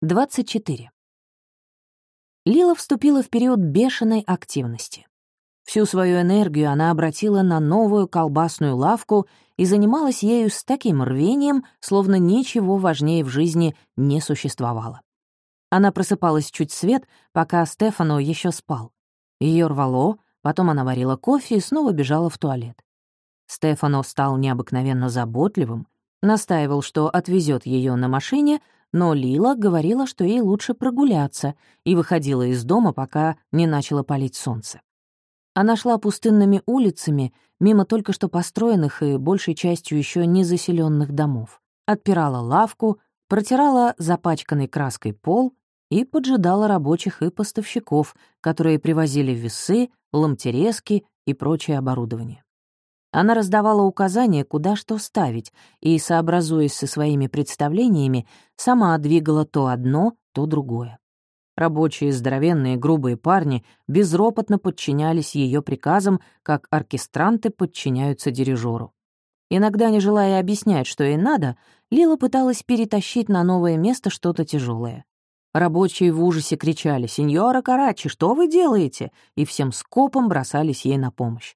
24. Лила вступила в период бешеной активности. Всю свою энергию она обратила на новую колбасную лавку и занималась ею с таким рвением, словно ничего важнее в жизни не существовало. Она просыпалась чуть свет, пока Стефано еще спал. Ее рвало, потом она варила кофе и снова бежала в туалет. Стефано стал необыкновенно заботливым, настаивал, что отвезет ее на машине — но Лила говорила, что ей лучше прогуляться, и выходила из дома, пока не начало палить солнце. Она шла пустынными улицами, мимо только что построенных и большей частью еще не заселенных домов, отпирала лавку, протирала запачканный краской пол и поджидала рабочих и поставщиков, которые привозили весы, ломтерезки и прочее оборудование. Она раздавала указания, куда что ставить, и, сообразуясь со своими представлениями, сама двигала то одно, то другое. Рабочие, здоровенные, грубые парни безропотно подчинялись ее приказам, как оркестранты подчиняются дирижеру. Иногда, не желая объяснять, что ей надо, Лила пыталась перетащить на новое место что-то тяжелое. Рабочие в ужасе кричали «Сеньора Карачи, что вы делаете?» и всем скопом бросались ей на помощь.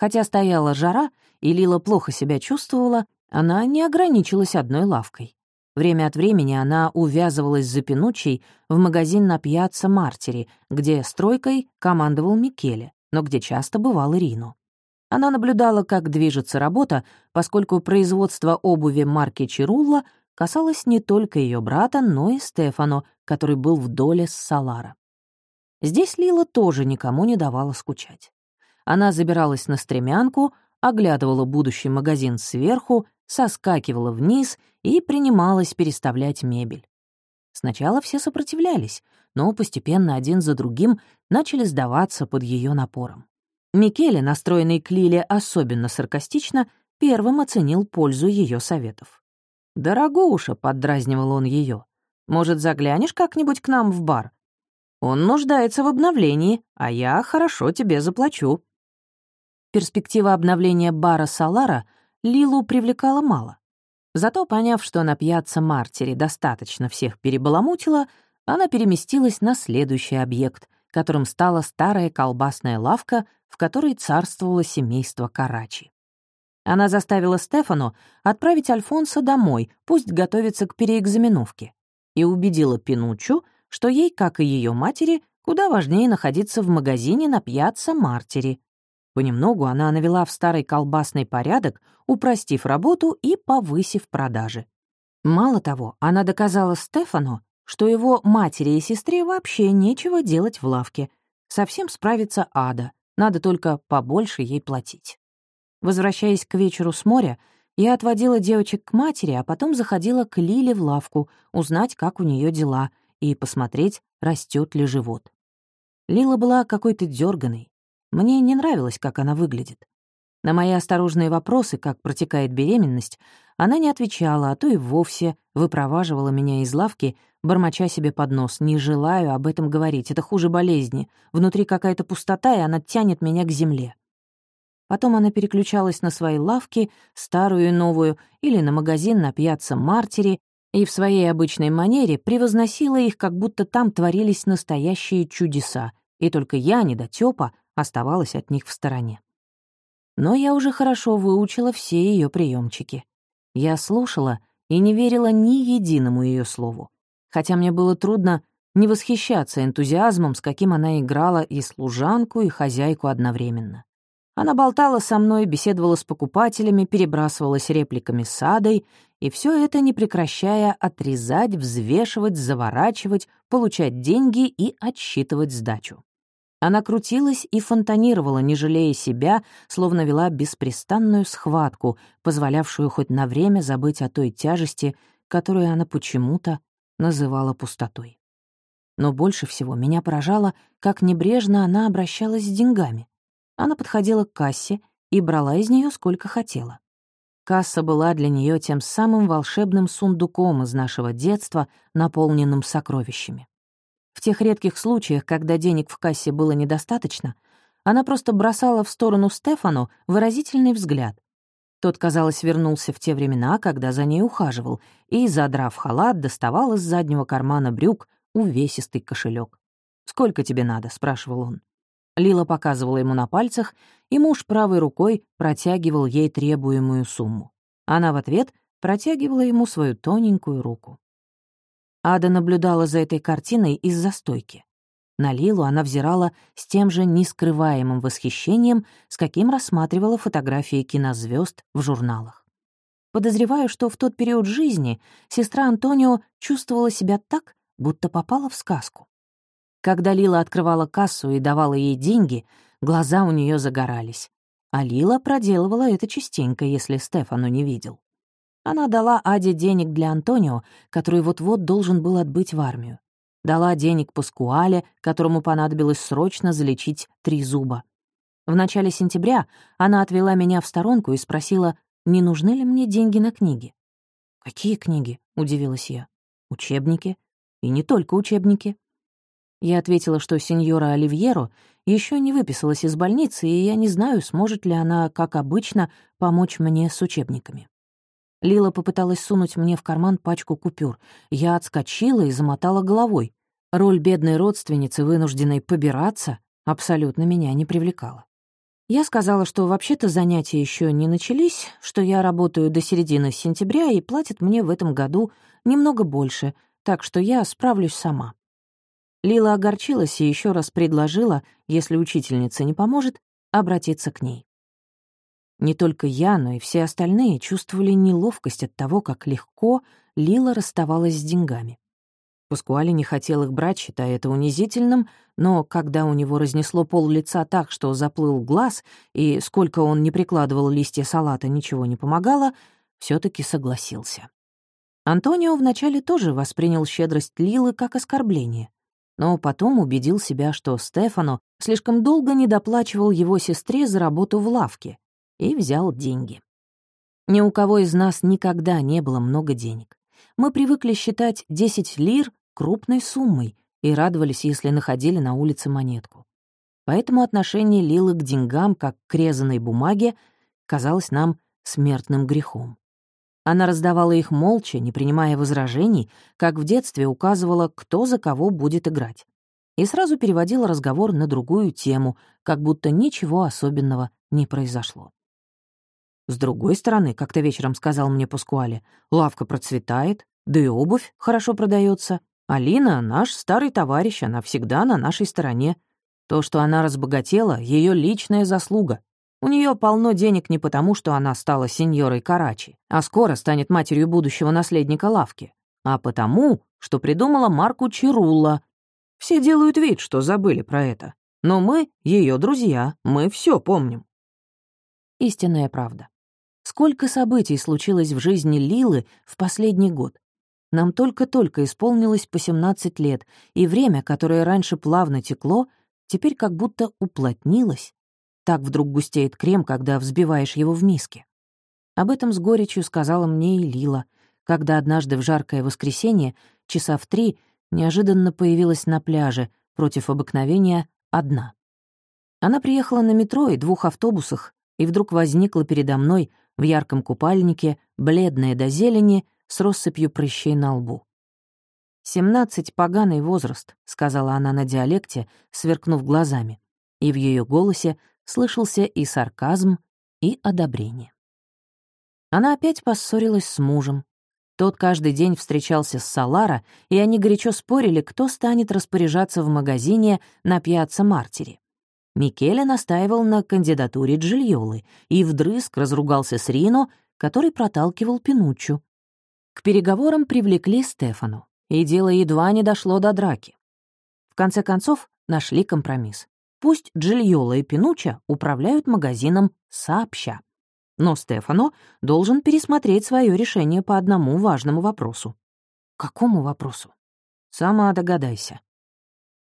Хотя стояла жара, и Лила плохо себя чувствовала, она не ограничилась одной лавкой. Время от времени она увязывалась за Пинучей в магазин на пьяцца Мартери, где стройкой командовал Микеле, но где часто бывал Рино. Она наблюдала, как движется работа, поскольку производство обуви марки Чирулла касалось не только ее брата, но и Стефано, который был в доле с Салара. Здесь Лила тоже никому не давала скучать. Она забиралась на стремянку, оглядывала будущий магазин сверху, соскакивала вниз и принималась переставлять мебель. Сначала все сопротивлялись, но постепенно один за другим начали сдаваться под ее напором. Микеле, настроенный к Лиле особенно саркастично, первым оценил пользу ее советов. «Дорогуша», — поддразнивал он ее, — «может, заглянешь как-нибудь к нам в бар? Он нуждается в обновлении, а я хорошо тебе заплачу». Перспектива обновления бара Салара Лилу привлекала мало. Зато, поняв, что на пьяцца Мартире достаточно всех перебаламутила, она переместилась на следующий объект, которым стала старая колбасная лавка, в которой царствовало семейство Карачи. Она заставила Стефану отправить Альфонса домой, пусть готовится к переэкзаменовке, и убедила Пинучу, что ей, как и ее матери, куда важнее находиться в магазине на пьяцца Мартире, Понемногу она навела в старый колбасный порядок, упростив работу и повысив продажи. Мало того, она доказала Стефану, что его матери и сестре вообще нечего делать в лавке. Совсем справится ада, надо только побольше ей платить. Возвращаясь к вечеру с моря, я отводила девочек к матери, а потом заходила к Лиле в лавку, узнать, как у нее дела, и посмотреть, растет ли живот. Лила была какой-то дерганой, мне не нравилось, как она выглядит. На мои осторожные вопросы, как протекает беременность, она не отвечала, а то и вовсе выпроваживала меня из лавки, бормоча себе под нос. «Не желаю об этом говорить, это хуже болезни. Внутри какая-то пустота, и она тянет меня к земле». Потом она переключалась на свои лавки, старую и новую, или на магазин на пьяцца Мартери, и в своей обычной манере превозносила их, как будто там творились настоящие чудеса, и только я, недотёпа, оставалась от них в стороне. Но я уже хорошо выучила все ее приемчики. Я слушала и не верила ни единому ее слову, хотя мне было трудно не восхищаться энтузиазмом, с каким она играла и служанку, и хозяйку одновременно. Она болтала со мной, беседовала с покупателями, перебрасывалась репликами с Адой, и все это не прекращая отрезать, взвешивать, заворачивать, получать деньги и отсчитывать сдачу. Она крутилась и фонтанировала, не жалея себя, словно вела беспрестанную схватку, позволявшую хоть на время забыть о той тяжести, которую она почему-то называла пустотой. Но больше всего меня поражало, как небрежно она обращалась с деньгами. Она подходила к кассе и брала из нее сколько хотела. Касса была для нее тем самым волшебным сундуком из нашего детства, наполненным сокровищами. В тех редких случаях, когда денег в кассе было недостаточно, она просто бросала в сторону Стефану выразительный взгляд. Тот, казалось, вернулся в те времена, когда за ней ухаживал, и, задрав халат, доставал из заднего кармана брюк увесистый кошелек. «Сколько тебе надо?» — спрашивал он. Лила показывала ему на пальцах, и муж правой рукой протягивал ей требуемую сумму. Она в ответ протягивала ему свою тоненькую руку. Ада наблюдала за этой картиной из-за стойки. На Лилу она взирала с тем же нескрываемым восхищением, с каким рассматривала фотографии кинозвезд в журналах. Подозреваю, что в тот период жизни сестра Антонио чувствовала себя так, будто попала в сказку. Когда Лила открывала кассу и давала ей деньги, глаза у нее загорались. А Лила проделывала это частенько, если Стефану не видел. Она дала Аде денег для Антонио, который вот-вот должен был отбыть в армию. Дала денег Паскуале, которому понадобилось срочно залечить три зуба. В начале сентября она отвела меня в сторонку и спросила, не нужны ли мне деньги на книги. «Какие книги?» — удивилась я. «Учебники. И не только учебники». Я ответила, что сеньора Оливьеро еще не выписалась из больницы, и я не знаю, сможет ли она, как обычно, помочь мне с учебниками. Лила попыталась сунуть мне в карман пачку купюр. Я отскочила и замотала головой. Роль бедной родственницы, вынужденной побираться, абсолютно меня не привлекала. Я сказала, что вообще-то занятия еще не начались, что я работаю до середины сентября и платят мне в этом году немного больше, так что я справлюсь сама. Лила огорчилась и еще раз предложила, если учительница не поможет, обратиться к ней. Не только я, но и все остальные чувствовали неловкость от того, как легко Лила расставалась с деньгами. Паскуали не хотел их брать, считая это унизительным, но когда у него разнесло пол лица так, что заплыл глаз, и сколько он не прикладывал листья салата, ничего не помогало, все таки согласился. Антонио вначале тоже воспринял щедрость Лилы как оскорбление, но потом убедил себя, что Стефано слишком долго не доплачивал его сестре за работу в лавке, и взял деньги. Ни у кого из нас никогда не было много денег. Мы привыкли считать 10 лир крупной суммой и радовались, если находили на улице монетку. Поэтому отношение Лилы к деньгам, как к резаной бумаге, казалось нам смертным грехом. Она раздавала их молча, не принимая возражений, как в детстве указывала, кто за кого будет играть. И сразу переводила разговор на другую тему, как будто ничего особенного не произошло. С другой стороны, как-то вечером сказал мне Паскуале, лавка процветает, да и обувь хорошо продается. Алина — наш старый товарищ, она всегда на нашей стороне. То, что она разбогатела, ее личная заслуга. У нее полно денег не потому, что она стала сеньорой Карачи, а скоро станет матерью будущего наследника лавки, а потому, что придумала марку Чирулла. Все делают вид, что забыли про это. Но мы — ее друзья, мы все помним. Истинная правда. Сколько событий случилось в жизни Лилы в последний год. Нам только-только исполнилось по 17 лет, и время, которое раньше плавно текло, теперь как будто уплотнилось. Так вдруг густеет крем, когда взбиваешь его в миске. Об этом с горечью сказала мне и Лила, когда однажды в жаркое воскресенье, часа в три, неожиданно появилась на пляже, против обыкновения, одна. Она приехала на метро и двух автобусах, и вдруг возникла передо мной, в ярком купальнике, бледная до зелени, с россыпью прыщей на лбу. «Семнадцать — поганый возраст», — сказала она на диалекте, сверкнув глазами, и в ее голосе слышался и сарказм, и одобрение. Она опять поссорилась с мужем. Тот каждый день встречался с Салара, и они горячо спорили, кто станет распоряжаться в магазине на Пьяцца Мартире. Микеле настаивал на кандидатуре Джильолы и вдрызг разругался с Рино, который проталкивал Пинуччу. К переговорам привлекли Стефану, и дело едва не дошло до драки. В конце концов, нашли компромисс. Пусть Джильола и Пинучча управляют магазином сообща. Но Стефано должен пересмотреть свое решение по одному важному вопросу. Какому вопросу? Сама догадайся.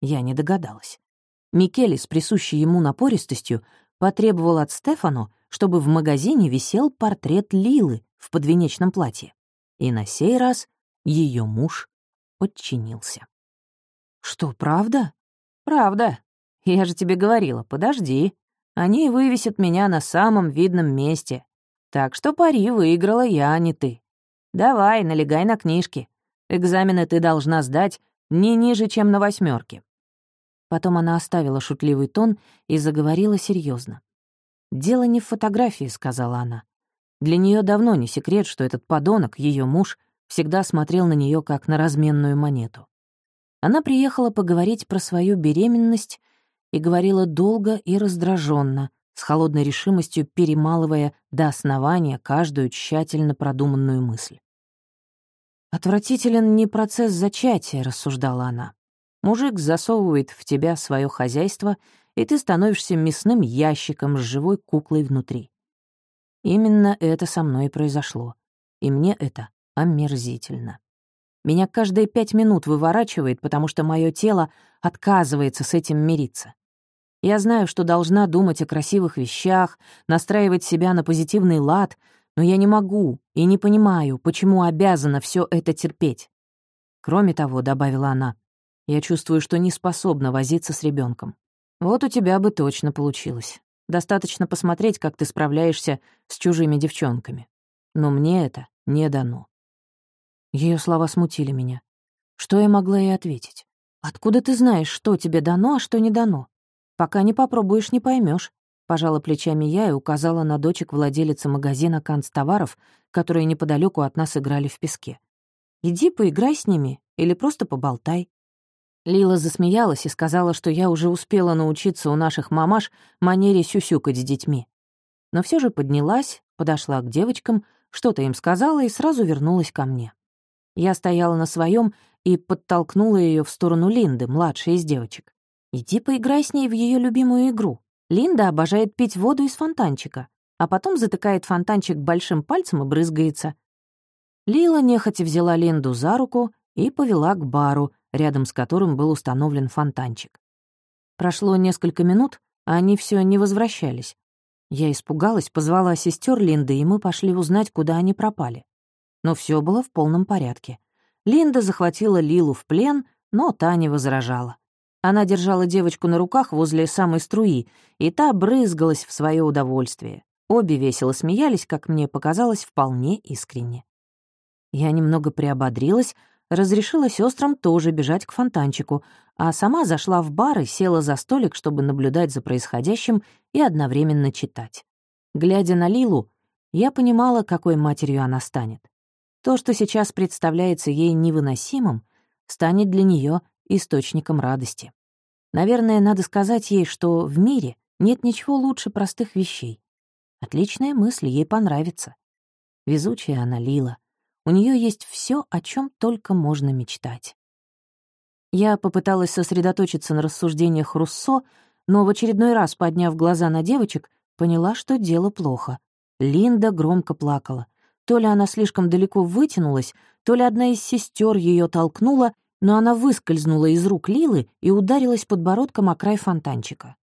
Я не догадалась. Микеле с присущей ему напористостью потребовал от Стефану, чтобы в магазине висел портрет Лилы в подвенечном платье. И на сей раз ее муж подчинился. «Что, правда?» «Правда. Я же тебе говорила, подожди. Они вывесят меня на самом видном месте. Так что пари выиграла я, а не ты. Давай, налегай на книжки. Экзамены ты должна сдать не ниже, чем на восьмерке. Потом она оставила шутливый тон и заговорила серьезно. «Дело не в фотографии», — сказала она. Для нее давно не секрет, что этот подонок, ее муж, всегда смотрел на нее как на разменную монету. Она приехала поговорить про свою беременность и говорила долго и раздраженно, с холодной решимостью перемалывая до основания каждую тщательно продуманную мысль. «Отвратителен не процесс зачатия», — рассуждала она. «Мужик засовывает в тебя свое хозяйство, и ты становишься мясным ящиком с живой куклой внутри. Именно это со мной произошло, и мне это омерзительно. Меня каждые пять минут выворачивает, потому что мое тело отказывается с этим мириться. Я знаю, что должна думать о красивых вещах, настраивать себя на позитивный лад, но я не могу и не понимаю, почему обязана все это терпеть. Кроме того, — добавила она, — я чувствую, что не способна возиться с ребенком. Вот у тебя бы точно получилось. Достаточно посмотреть, как ты справляешься с чужими девчонками. Но мне это не дано. Ее слова смутили меня. Что я могла ей ответить? Откуда ты знаешь, что тебе дано, а что не дано? Пока не попробуешь, не поймешь. Пожала плечами я и указала на дочек владелицы магазина канцтоваров, которые неподалеку от нас играли в песке. «Иди поиграй с ними или просто поболтай». Лила засмеялась и сказала, что я уже успела научиться у наших мамаш манере сюсюкать с детьми. Но все же поднялась, подошла к девочкам, что-то им сказала и сразу вернулась ко мне. Я стояла на своем и подтолкнула ее в сторону Линды, младшей из девочек. «Иди поиграй с ней в ее любимую игру. Линда обожает пить воду из фонтанчика, а потом затыкает фонтанчик большим пальцем и брызгается. Лила нехотя взяла Линду за руку и повела к бару, рядом с которым был установлен фонтанчик. Прошло несколько минут, а они все не возвращались. Я испугалась, позвала сестер Линды, и мы пошли узнать, куда они пропали. Но все было в полном порядке. Линда захватила Лилу в плен, но та не возражала. Она держала девочку на руках возле самой струи, и та брызгалась в свое удовольствие. Обе весело смеялись, как мне показалось, вполне искренне. Я немного приободрилась, разрешила сестрам тоже бежать к фонтанчику, а сама зашла в бар и села за столик, чтобы наблюдать за происходящим и одновременно читать. Глядя на Лилу, я понимала, какой матерью она станет. То, что сейчас представляется ей невыносимым, станет для нее источником радости. Наверное, надо сказать ей, что в мире нет ничего лучше простых вещей. Отличная мысль, ей понравится. Везучая она Лила. У нее есть все, о чем только можно мечтать. Я попыталась сосредоточиться на рассуждениях Руссо, но в очередной раз, подняв глаза на девочек, поняла, что дело плохо. Линда громко плакала. То ли она слишком далеко вытянулась, то ли одна из сестер ее толкнула, но она выскользнула из рук Лилы и ударилась подбородком о край фонтанчика.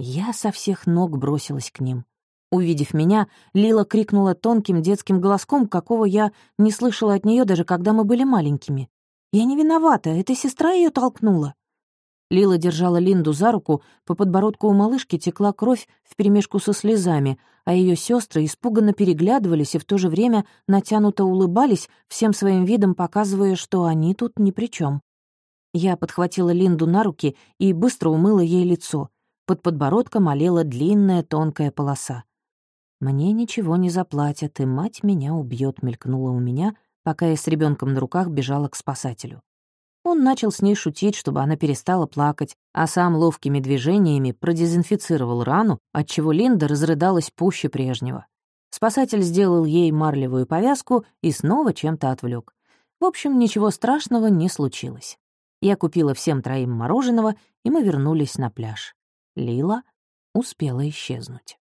Я со всех ног бросилась к ним. Увидев меня, Лила крикнула тонким детским голоском, какого я не слышала от нее даже когда мы были маленькими. «Я не виновата, эта сестра ее толкнула». Лила держала Линду за руку, по подбородку у малышки текла кровь вперемешку со слезами, а ее сестры испуганно переглядывались и в то же время натянуто улыбались, всем своим видом показывая, что они тут ни при чем. Я подхватила Линду на руки и быстро умыла ей лицо. Под подбородком олела длинная тонкая полоса. «Мне ничего не заплатят, и мать меня убьет», — мелькнула у меня, пока я с ребенком на руках бежала к спасателю. Он начал с ней шутить, чтобы она перестала плакать, а сам ловкими движениями продезинфицировал рану, отчего Линда разрыдалась пуще прежнего. Спасатель сделал ей марлевую повязку и снова чем-то отвлек. В общем, ничего страшного не случилось. Я купила всем троим мороженого, и мы вернулись на пляж. Лила успела исчезнуть.